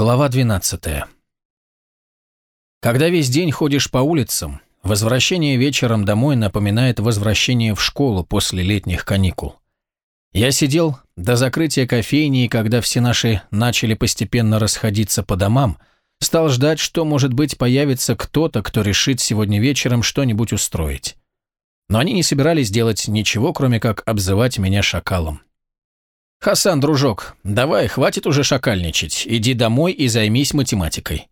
Глава 12. Когда весь день ходишь по улицам, возвращение вечером домой напоминает возвращение в школу после летних каникул. Я сидел до закрытия кофейни, и когда все наши начали постепенно расходиться по домам, стал ждать, что, может быть, появится кто-то, кто решит сегодня вечером что-нибудь устроить. Но они не собирались делать ничего, кроме как обзывать меня шакалом. «Хасан, дружок, давай, хватит уже шакальничать. Иди домой и займись математикой».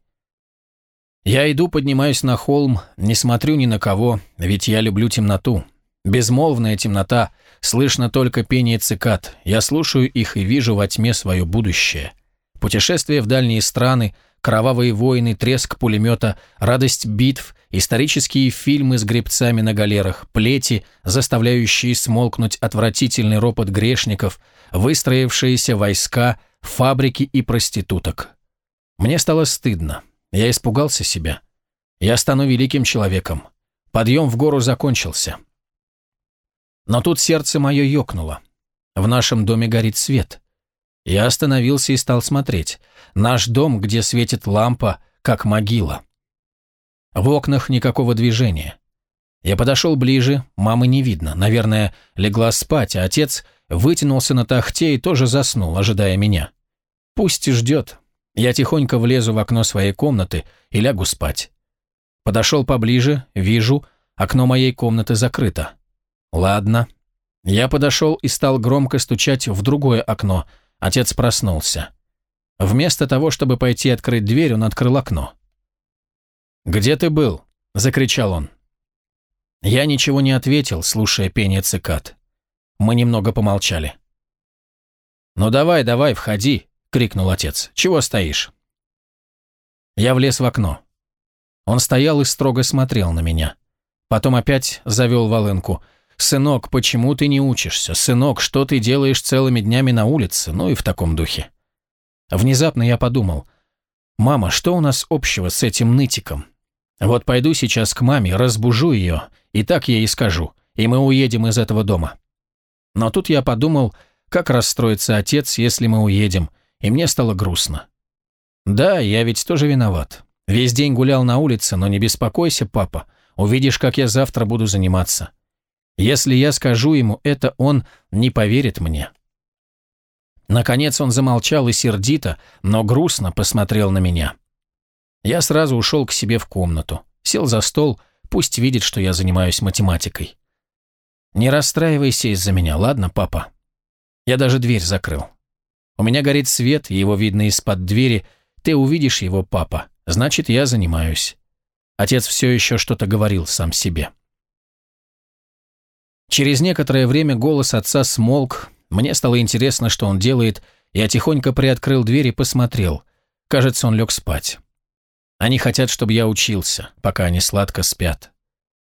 Я иду, поднимаюсь на холм, не смотрю ни на кого, ведь я люблю темноту. Безмолвная темнота, слышно только пение цикад. Я слушаю их и вижу во тьме свое будущее. Путешествие в дальние страны, кровавые войны, треск пулемета, радость битв, исторические фильмы с гребцами на галерах, плети, заставляющие смолкнуть отвратительный ропот грешников, выстроившиеся войска, фабрики и проституток. Мне стало стыдно. Я испугался себя. Я стану великим человеком. Подъем в гору закончился. Но тут сердце мое ёкнуло. В нашем доме горит свет. Я остановился и стал смотреть. Наш дом, где светит лампа, как могила. В окнах никакого движения. Я подошел ближе, мамы не видно. Наверное, легла спать, а отец вытянулся на тахте и тоже заснул, ожидая меня. Пусть ждет. Я тихонько влезу в окно своей комнаты и лягу спать. Подошел поближе, вижу, окно моей комнаты закрыто. Ладно. Я подошел и стал громко стучать в другое окно. Отец проснулся. Вместо того, чтобы пойти открыть дверь, он открыл окно. «Где ты был?» – закричал он. Я ничего не ответил, слушая пение цикад. Мы немного помолчали. «Ну давай, давай, входи!» – крикнул отец. «Чего стоишь?» Я влез в окно. Он стоял и строго смотрел на меня. Потом опять завел волынку. «Сынок, почему ты не учишься? Сынок, что ты делаешь целыми днями на улице?» Ну и в таком духе. Внезапно я подумал. «Мама, что у нас общего с этим нытиком? Вот пойду сейчас к маме, разбужу ее, и так ей и скажу, и мы уедем из этого дома. Но тут я подумал, как расстроится отец, если мы уедем, и мне стало грустно. Да, я ведь тоже виноват. Весь день гулял на улице, но не беспокойся, папа, увидишь, как я завтра буду заниматься. Если я скажу ему это, он не поверит мне. Наконец он замолчал и сердито, но грустно посмотрел на меня. Я сразу ушел к себе в комнату, сел за стол, пусть видит, что я занимаюсь математикой. Не расстраивайся из-за меня, ладно, папа? Я даже дверь закрыл. У меня горит свет, его видно из-под двери. Ты увидишь его, папа. Значит, я занимаюсь. Отец все еще что-то говорил сам себе. Через некоторое время голос отца смолк. Мне стало интересно, что он делает. Я тихонько приоткрыл дверь и посмотрел. Кажется, он лег спать. Они хотят, чтобы я учился, пока они сладко спят.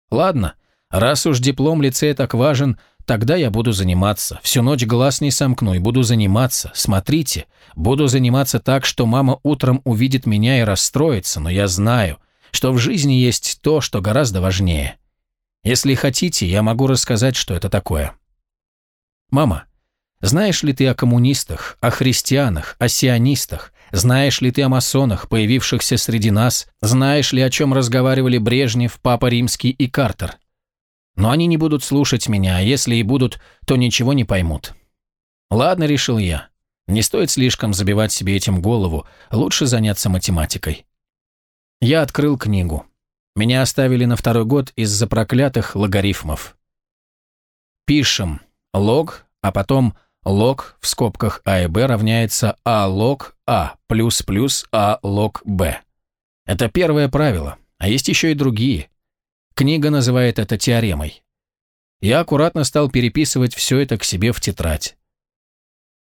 Ладно, раз уж диплом лицея так важен, тогда я буду заниматься. Всю ночь глаз не сомкну и буду заниматься. Смотрите, буду заниматься так, что мама утром увидит меня и расстроится, но я знаю, что в жизни есть то, что гораздо важнее. Если хотите, я могу рассказать, что это такое. Мама, знаешь ли ты о коммунистах, о христианах, о сионистах, знаешь ли ты о масонах, появившихся среди нас? Знаешь ли, о чем разговаривали Брежнев, Папа Римский и Картер? Но они не будут слушать меня, а если и будут, то ничего не поймут. Ладно, решил я. Не стоит слишком забивать себе этим голову, лучше заняться математикой. Я открыл книгу. Меня оставили на второй год из-за проклятых логарифмов. Пишем лог, а потом лог в скобках А и Б равняется А лог А плюс плюс А лог Б. Это первое правило, а есть еще и другие. Книга называет это теоремой. Я аккуратно стал переписывать все это к себе в тетрадь.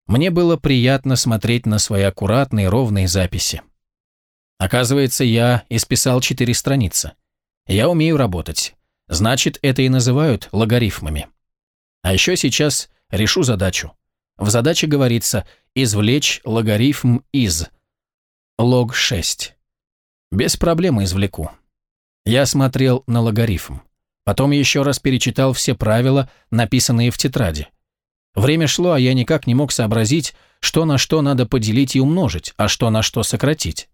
Мне было приятно смотреть на свои аккуратные ровные записи. Оказывается, я исписал четыре страницы. Я умею работать. Значит, это и называют логарифмами. А еще сейчас решу задачу. В задаче говорится «извлечь логарифм из». Лог 6. Без проблем извлеку. Я смотрел на логарифм. Потом еще раз перечитал все правила, написанные в тетради. Время шло, а я никак не мог сообразить, что на что надо поделить и умножить, а что на что сократить.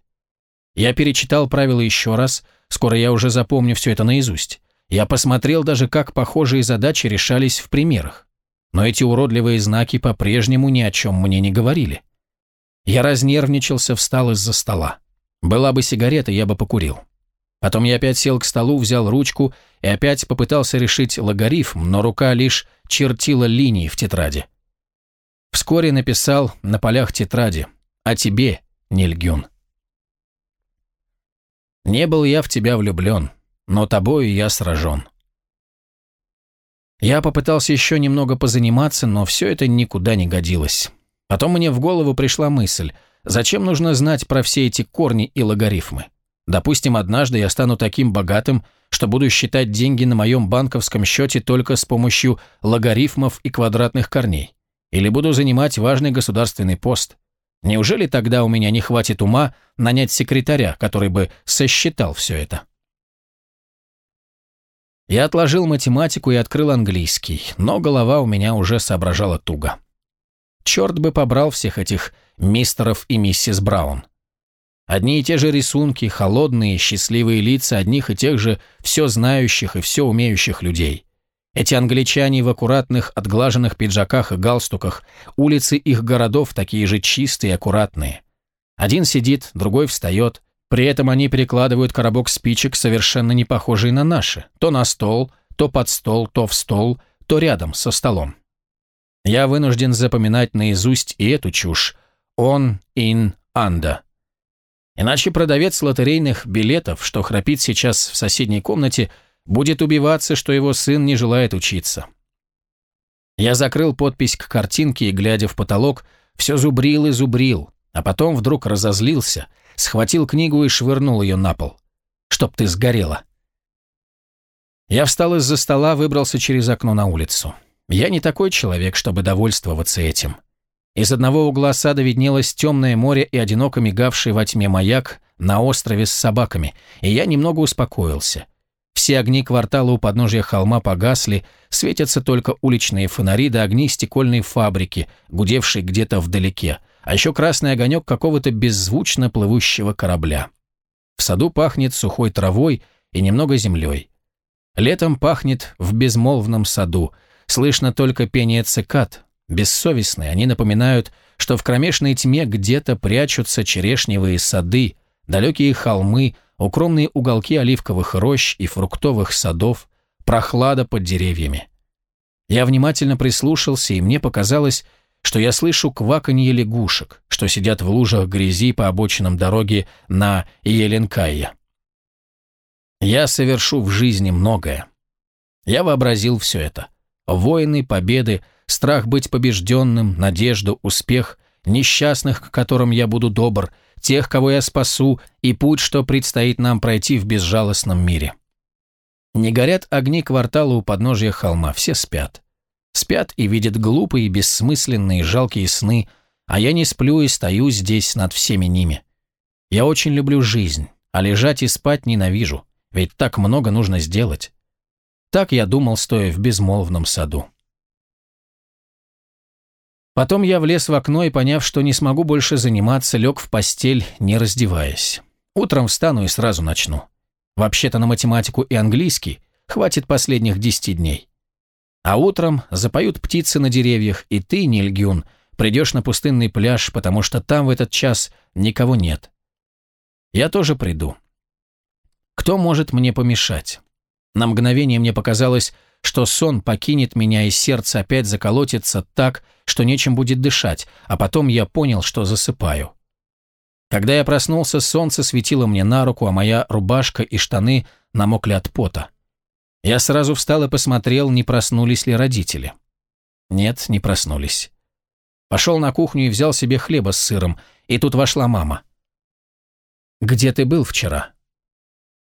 Я перечитал правила еще раз, скоро я уже запомню все это наизусть. Я посмотрел даже, как похожие задачи решались в примерах. Но эти уродливые знаки по-прежнему ни о чем мне не говорили. Я разнервничался, встал из-за стола. Была бы сигарета, я бы покурил. Потом я опять сел к столу, взял ручку и опять попытался решить логарифм, но рука лишь чертила линии в тетради. Вскоре написал на полях тетради «А тебе, Нильгюн». «Не был я в тебя влюблен, но тобою я сражен». Я попытался еще немного позаниматься, но все это никуда не годилось. Потом мне в голову пришла мысль, зачем нужно знать про все эти корни и логарифмы? Допустим, однажды я стану таким богатым, что буду считать деньги на моем банковском счете только с помощью логарифмов и квадратных корней. Или буду занимать важный государственный пост. Неужели тогда у меня не хватит ума нанять секретаря, который бы сосчитал все это? Я отложил математику и открыл английский, но голова у меня уже соображала туго. Черт бы побрал всех этих мистеров и миссис Браун. Одни и те же рисунки, холодные, счастливые лица одних и тех же все знающих и все умеющих людей. Эти англичане в аккуратных, отглаженных пиджаках и галстуках, улицы их городов такие же чистые и аккуратные. Один сидит, другой встает, при этом они перекладывают коробок спичек, совершенно не похожий на наши, то на стол, то под стол, то в стол, то рядом со столом. Я вынужден запоминать наизусть и эту чушь. Он, ин, анда. Иначе продавец лотерейных билетов, что храпит сейчас в соседней комнате, будет убиваться, что его сын не желает учиться. Я закрыл подпись к картинке и, глядя в потолок, все зубрил и зубрил, а потом вдруг разозлился, схватил книгу и швырнул ее на пол. «Чтоб ты сгорела!» Я встал из-за стола, выбрался через окно на улицу. Я не такой человек, чтобы довольствоваться этим. Из одного угла сада виднелось темное море и одиноко мигавший во тьме маяк на острове с собаками, и я немного успокоился. Все огни квартала у подножия холма погасли, светятся только уличные фонари да огни стекольной фабрики, гудевшей где-то вдалеке, а еще красный огонек какого-то беззвучно плывущего корабля. В саду пахнет сухой травой и немного землей. Летом пахнет в безмолвном саду, слышно только пение цикад, Бессовестные, они напоминают, что в кромешной тьме где-то прячутся черешневые сады, далекие холмы, укромные уголки оливковых рощ и фруктовых садов, прохлада под деревьями. Я внимательно прислушался, и мне показалось, что я слышу кваканье лягушек, что сидят в лужах грязи по обочинам дороги на Еленкайя. Я совершу в жизни многое. Я вообразил все это. Войны, победы, страх быть побежденным, надежду, успех, несчастных, к которым я буду добр, тех, кого я спасу, и путь, что предстоит нам пройти в безжалостном мире. Не горят огни квартала у подножия холма, все спят. Спят и видят глупые, бессмысленные, жалкие сны, а я не сплю и стою здесь над всеми ними. Я очень люблю жизнь, а лежать и спать ненавижу, ведь так много нужно сделать. Так я думал, стоя в безмолвном саду. Потом я влез в окно и, поняв, что не смогу больше заниматься, лег в постель, не раздеваясь. Утром встану и сразу начну. Вообще-то на математику и английский хватит последних десяти дней. А утром запоют птицы на деревьях, и ты, Нильгюн, придешь на пустынный пляж, потому что там в этот час никого нет. Я тоже приду. Кто может мне помешать? На мгновение мне показалось, что сон покинет меня и сердце опять заколотится так, что нечем будет дышать, а потом я понял, что засыпаю. Когда я проснулся, солнце светило мне на руку, а моя рубашка и штаны намокли от пота. Я сразу встал и посмотрел, не проснулись ли родители. Нет, не проснулись. Пошел на кухню и взял себе хлеба с сыром, и тут вошла мама. «Где ты был вчера?»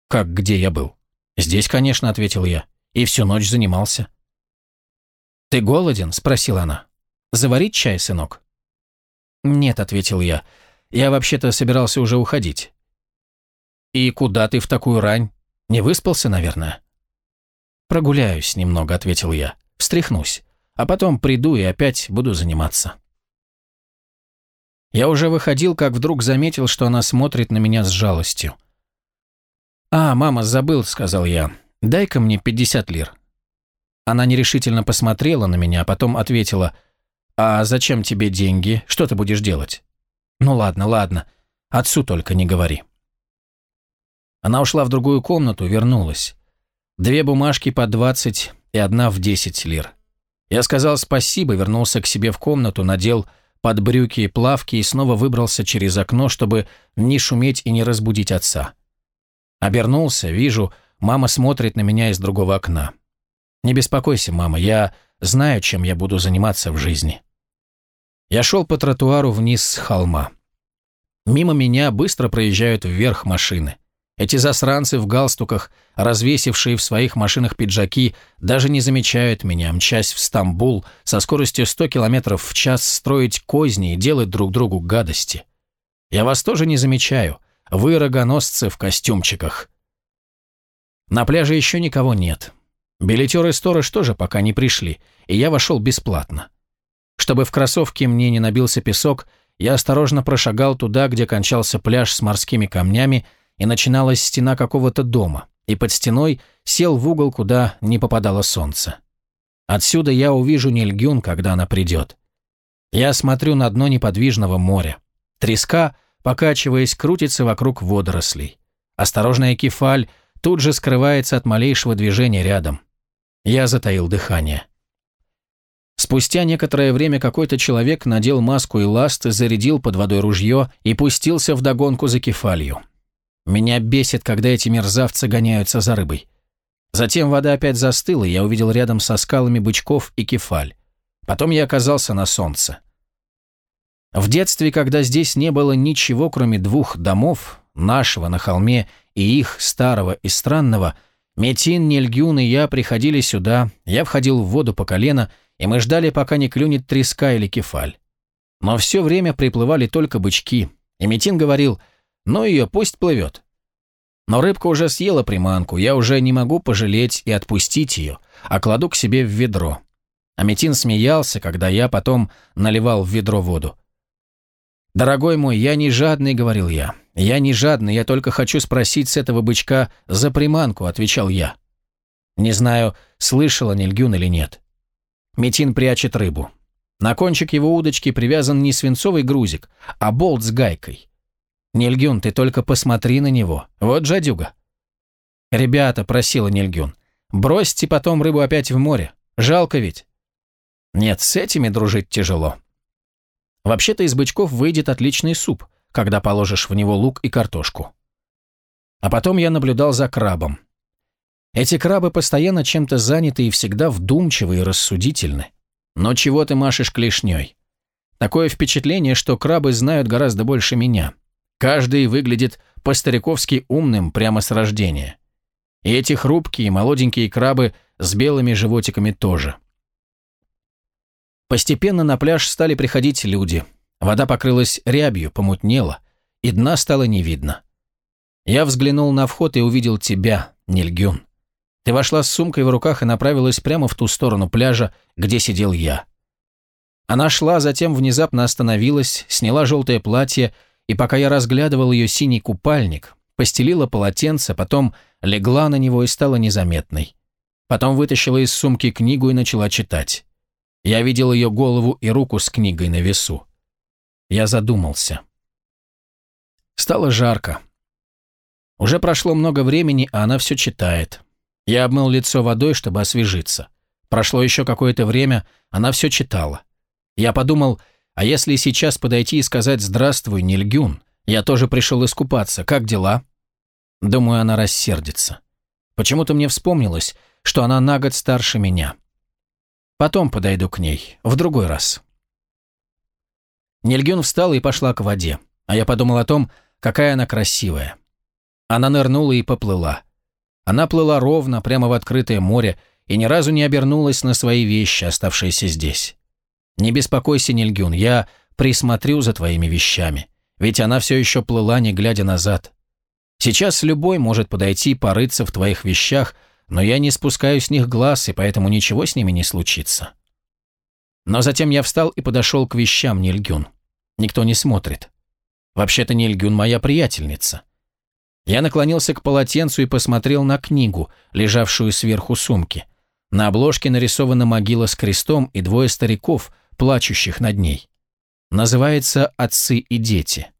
«Как где я был?» «Здесь, конечно», — ответил я и всю ночь занимался. «Ты голоден?» – спросила она. «Заварить чай, сынок?» «Нет», – ответил я. «Я вообще-то собирался уже уходить». «И куда ты в такую рань? Не выспался, наверное?» «Прогуляюсь немного», – ответил я. «Встряхнусь. А потом приду и опять буду заниматься». Я уже выходил, как вдруг заметил, что она смотрит на меня с жалостью. «А, мама, забыл», — сказал я. «Дай-ка мне 50 лир». Она нерешительно посмотрела на меня, а потом ответила, «А зачем тебе деньги? Что ты будешь делать?» «Ну ладно, ладно. Отцу только не говори». Она ушла в другую комнату, вернулась. Две бумажки по 20 и одна в 10 лир. Я сказал спасибо, вернулся к себе в комнату, надел под брюки и плавки и снова выбрался через окно, чтобы не шуметь и не разбудить отца. Обернулся, вижу, мама смотрит на меня из другого окна. «Не беспокойся, мама, я знаю, чем я буду заниматься в жизни». Я шел по тротуару вниз с холма. Мимо меня быстро проезжают вверх машины. Эти засранцы в галстуках, развесившие в своих машинах пиджаки, даже не замечают меня, мчась в Стамбул со скоростью 100 км в час строить козни и делать друг другу гадости. Я вас тоже не замечаю. Вы рогоносцы в костюмчиках. На пляже еще никого нет. Билетер и сторож тоже пока не пришли, и я вошел бесплатно. Чтобы в кроссовке мне не набился песок, я осторожно прошагал туда, где кончался пляж с морскими камнями, и начиналась стена какого-то дома, и под стеной сел в угол, куда не попадало солнце. Отсюда я увижу Нильгюн, когда она придет. Я смотрю на дно неподвижного моря. Треска, покачиваясь, крутится вокруг водорослей. Осторожная кефаль тут же скрывается от малейшего движения рядом. Я затаил дыхание. Спустя некоторое время какой-то человек надел маску и ласт, зарядил под водой ружье и пустился в догонку за кефалью. Меня бесит, когда эти мерзавцы гоняются за рыбой. Затем вода опять застыла, и я увидел рядом со скалами бычков и кефаль. Потом я оказался на солнце. В детстве, когда здесь не было ничего, кроме двух домов, нашего на холме и их, старого и странного, Метин, Нельгюн и я приходили сюда, я входил в воду по колено, и мы ждали, пока не клюнет треска или кефаль. Но все время приплывали только бычки, и Метин говорил – ну ее, пусть плывет. Но рыбка уже съела приманку, я уже не могу пожалеть и отпустить ее, а кладу к себе в ведро. Аметин смеялся, когда я потом наливал в ведро воду. «Дорогой мой, я не жадный», — говорил я. «Я не жадный, я только хочу спросить с этого бычка за приманку», — отвечал я. Не знаю, слышала Нильгюн или нет. Метин прячет рыбу. На кончик его удочки привязан не свинцовый грузик, а болт с гайкой. Нильгюн, ты только посмотри на него. Вот жадюга. Ребята, просила Нильгюн, бросьте потом рыбу опять в море. Жалко ведь. Нет, с этими дружить тяжело. Вообще-то из бычков выйдет отличный суп, когда положишь в него лук и картошку. А потом я наблюдал за крабом. Эти крабы постоянно чем-то заняты и всегда вдумчивы и рассудительны. Но чего ты машешь клешней? Такое впечатление, что крабы знают гораздо больше меня. Каждый выглядит по-стариковски умным прямо с рождения. И эти хрупкие молоденькие крабы с белыми животиками тоже. Постепенно на пляж стали приходить люди. Вода покрылась рябью, помутнела, и дна стало не видно. Я взглянул на вход и увидел тебя, Нильгюн. Ты вошла с сумкой в руках и направилась прямо в ту сторону пляжа, где сидел я. Она шла, затем внезапно остановилась, сняла желтое платье и пока я разглядывал ее синий купальник, постелила полотенце, потом легла на него и стала незаметной. Потом вытащила из сумки книгу и начала читать. Я видел ее голову и руку с книгой на весу. Я задумался. Стало жарко. Уже прошло много времени, а она все читает. Я обмыл лицо водой, чтобы освежиться. Прошло еще какое-то время, она все читала. Я подумал, а если сейчас подойти и сказать «Здравствуй, Нильгюн, я тоже пришел искупаться, как дела?» Думаю, она рассердится. Почему-то мне вспомнилось, что она на год старше меня. Потом подойду к ней, в другой раз. Нильгюн встала и пошла к воде, а я подумал о том, какая она красивая. Она нырнула и поплыла. Она плыла ровно, прямо в открытое море, и ни разу не обернулась на свои вещи, оставшиеся здесь. Не беспокойся, Нильгюн, я присмотрю за твоими вещами, ведь она все еще плыла, не глядя назад. Сейчас любой может подойти и порыться в твоих вещах, но я не спускаю с них глаз, и поэтому ничего с ними не случится. Но затем я встал и подошел к вещам Нильгюн. Никто не смотрит. Вообще-то Нильгюн моя приятельница. Я наклонился к полотенцу и посмотрел на книгу, лежавшую сверху сумки. На обложке нарисована могила с крестом и двое стариков, плачущих над ней. Называется «Отцы и дети».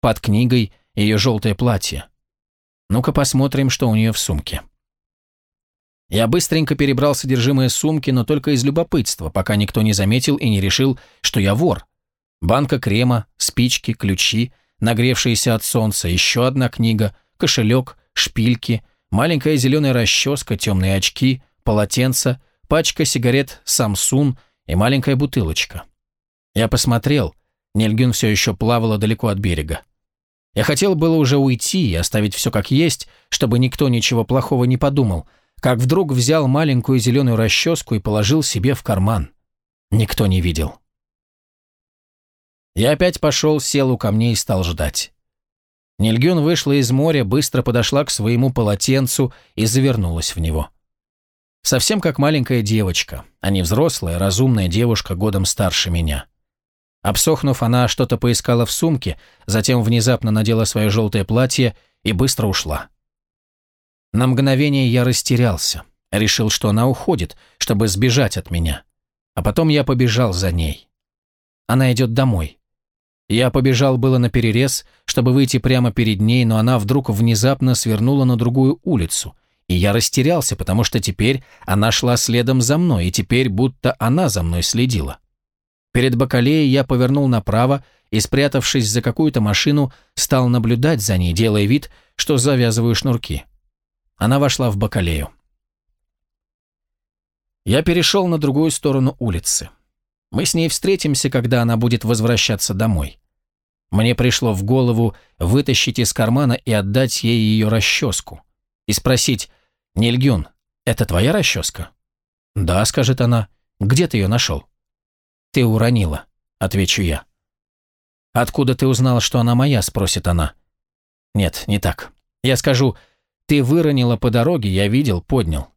Под книгой ее желтое платье. Ну-ка посмотрим, что у нее в сумке. Я быстренько перебрал содержимое сумки, но только из любопытства, пока никто не заметил и не решил, что я вор. Банка крема, спички, ключи, нагревшиеся от солнца, еще одна книга, кошелек, шпильки, маленькая зеленая расческа, темные очки, полотенце, пачка сигарет «Самсун» и маленькая бутылочка. Я посмотрел, Нельгюн все еще плавала далеко от берега. Я хотел было уже уйти и оставить все как есть, чтобы никто ничего плохого не подумал – как вдруг взял маленькую зеленую расческу и положил себе в карман. Никто не видел. Я опять пошел, сел у камней и стал ждать. Нильгюн вышла из моря, быстро подошла к своему полотенцу и завернулась в него. Совсем как маленькая девочка, а не взрослая, разумная девушка годом старше меня. Обсохнув, она что-то поискала в сумке, затем внезапно надела свое желтое платье и быстро ушла. На мгновение я растерялся, решил, что она уходит, чтобы сбежать от меня. А потом я побежал за ней. Она идет домой. Я побежал было на перерез, чтобы выйти прямо перед ней, но она вдруг внезапно свернула на другую улицу. И я растерялся, потому что теперь она шла следом за мной, и теперь будто она за мной следила. Перед Бакалеей я повернул направо и, спрятавшись за какую-то машину, стал наблюдать за ней, делая вид, что завязываю шнурки. Она вошла в Бакалею. Я перешел на другую сторону улицы. Мы с ней встретимся, когда она будет возвращаться домой. Мне пришло в голову вытащить из кармана и отдать ей ее расческу. И спросить, «Нильгюн, это твоя расческа?» «Да», — скажет она. «Где ты ее нашел?» «Ты уронила», — отвечу я. «Откуда ты узнала, что она моя?» — спросит она. «Нет, не так. Я скажу, ты выронила по дороге, я видел, поднял.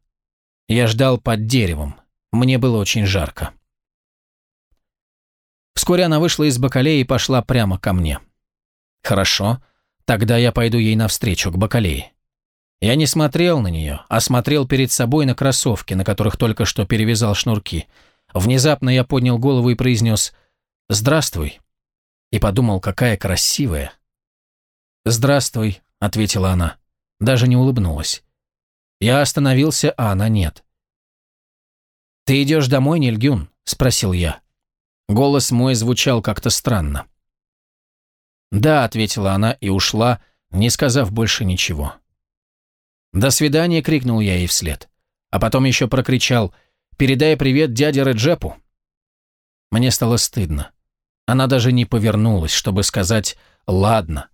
Я ждал под деревом. Мне было очень жарко. Вскоре она вышла из бакалеи и пошла прямо ко мне. Хорошо, тогда я пойду ей навстречу, к бакалее. Я не смотрел на нее, а смотрел перед собой на кроссовки, на которых только что перевязал шнурки. Внезапно я поднял голову и произнес «Здравствуй». И подумал, какая красивая. «Здравствуй», — ответила она даже не улыбнулась. Я остановился, а она нет. «Ты идешь домой, Нильгюн?» – спросил я. Голос мой звучал как-то странно. «Да», – ответила она и ушла, не сказав больше ничего. «До свидания!» – крикнул я ей вслед. А потом еще прокричал «Передай привет дяде Реджепу!» Мне стало стыдно. Она даже не повернулась, чтобы сказать «ладно».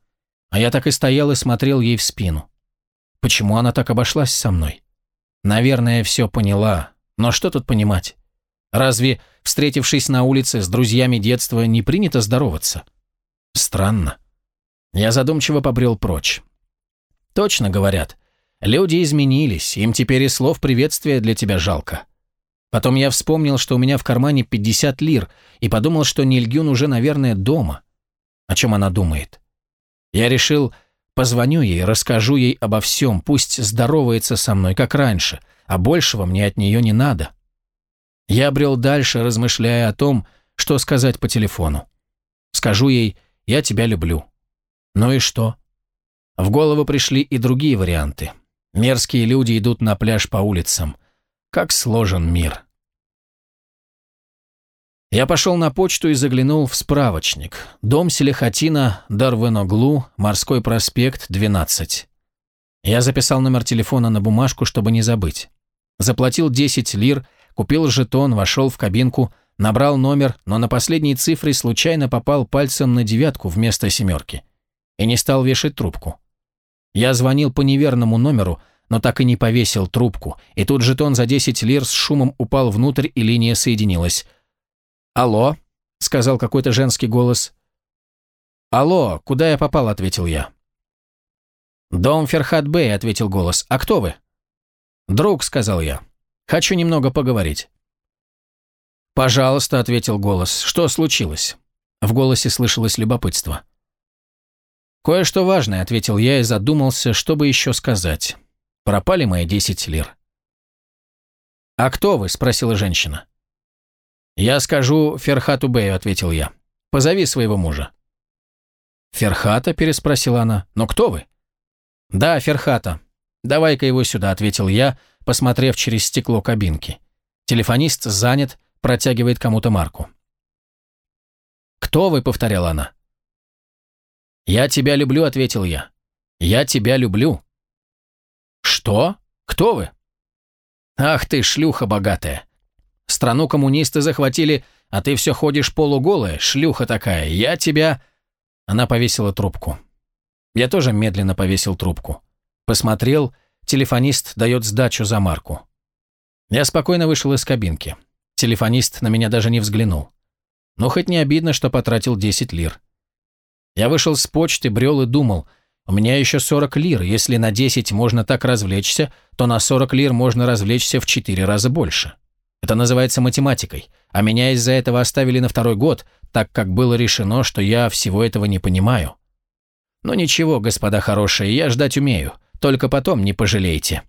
А я так и стоял и смотрел ей в спину. Почему она так обошлась со мной? Наверное, все поняла, но что тут понимать? Разве, встретившись на улице с друзьями детства, не принято здороваться? Странно. Я задумчиво побрел прочь. Точно говорят, люди изменились, им теперь и слов приветствия для тебя жалко. Потом я вспомнил, что у меня в кармане 50 лир, и подумал, что Нильгюн уже, наверное, дома. О чем она думает? Я решил, Позвоню ей, расскажу ей обо всем, пусть здоровается со мной, как раньше, а большего мне от нее не надо. Я брел дальше, размышляя о том, что сказать по телефону. Скажу ей «я тебя люблю». Ну и что? В голову пришли и другие варианты. Мерзкие люди идут на пляж по улицам. Как сложен мир. Я пошел на почту и заглянул в справочник. Дом Селихатина, Дарвеноглу, Морской проспект, 12. Я записал номер телефона на бумажку, чтобы не забыть. Заплатил 10 лир, купил жетон, вошел в кабинку, набрал номер, но на последней цифре случайно попал пальцем на девятку вместо семерки. И не стал вешать трубку. Я звонил по неверному номеру, но так и не повесил трубку, и тут жетон за 10 лир с шумом упал внутрь, и линия соединилась – «Алло», — сказал какой-то женский голос. «Алло, куда я попал?» — ответил я. «Дом Ферхат Бэй», — ответил голос. «А кто вы?» «Друг», — сказал я. «Хочу немного поговорить». «Пожалуйста», — ответил голос. «Что случилось?» В голосе слышалось любопытство. «Кое-что важное», — ответил я и задумался, что бы еще сказать. «Пропали мои десять лир». «А кто вы?» — спросила женщина. «Я скажу Ферхату Бею», — ответил я. «Позови своего мужа». «Ферхата?» – переспросила она. «Но кто вы?» «Да, Ферхата. Давай-ка его сюда», – ответил я, посмотрев через стекло кабинки. Телефонист занят, протягивает кому-то марку. «Кто вы?» – повторяла она. «Я тебя люблю», – ответил я. «Я тебя люблю». «Что? Кто вы?» «Ах ты, шлюха богатая! Страну коммунисты захватили, а ты все ходишь полуголая, шлюха такая. Я тебя...» Она повесила трубку. Я тоже медленно повесил трубку. Посмотрел, телефонист дает сдачу за марку. Я спокойно вышел из кабинки. Телефонист на меня даже не взглянул. Но хоть не обидно, что потратил 10 лир. Я вышел с почты, брел и думал, у меня еще 40 лир, если на 10 можно так развлечься, то на 40 лир можно развлечься в 4 раза больше. Это называется математикой, а меня из-за этого оставили на второй год, так как было решено, что я всего этого не понимаю. Но ничего, господа хорошие, я ждать умею, только потом не пожалейте.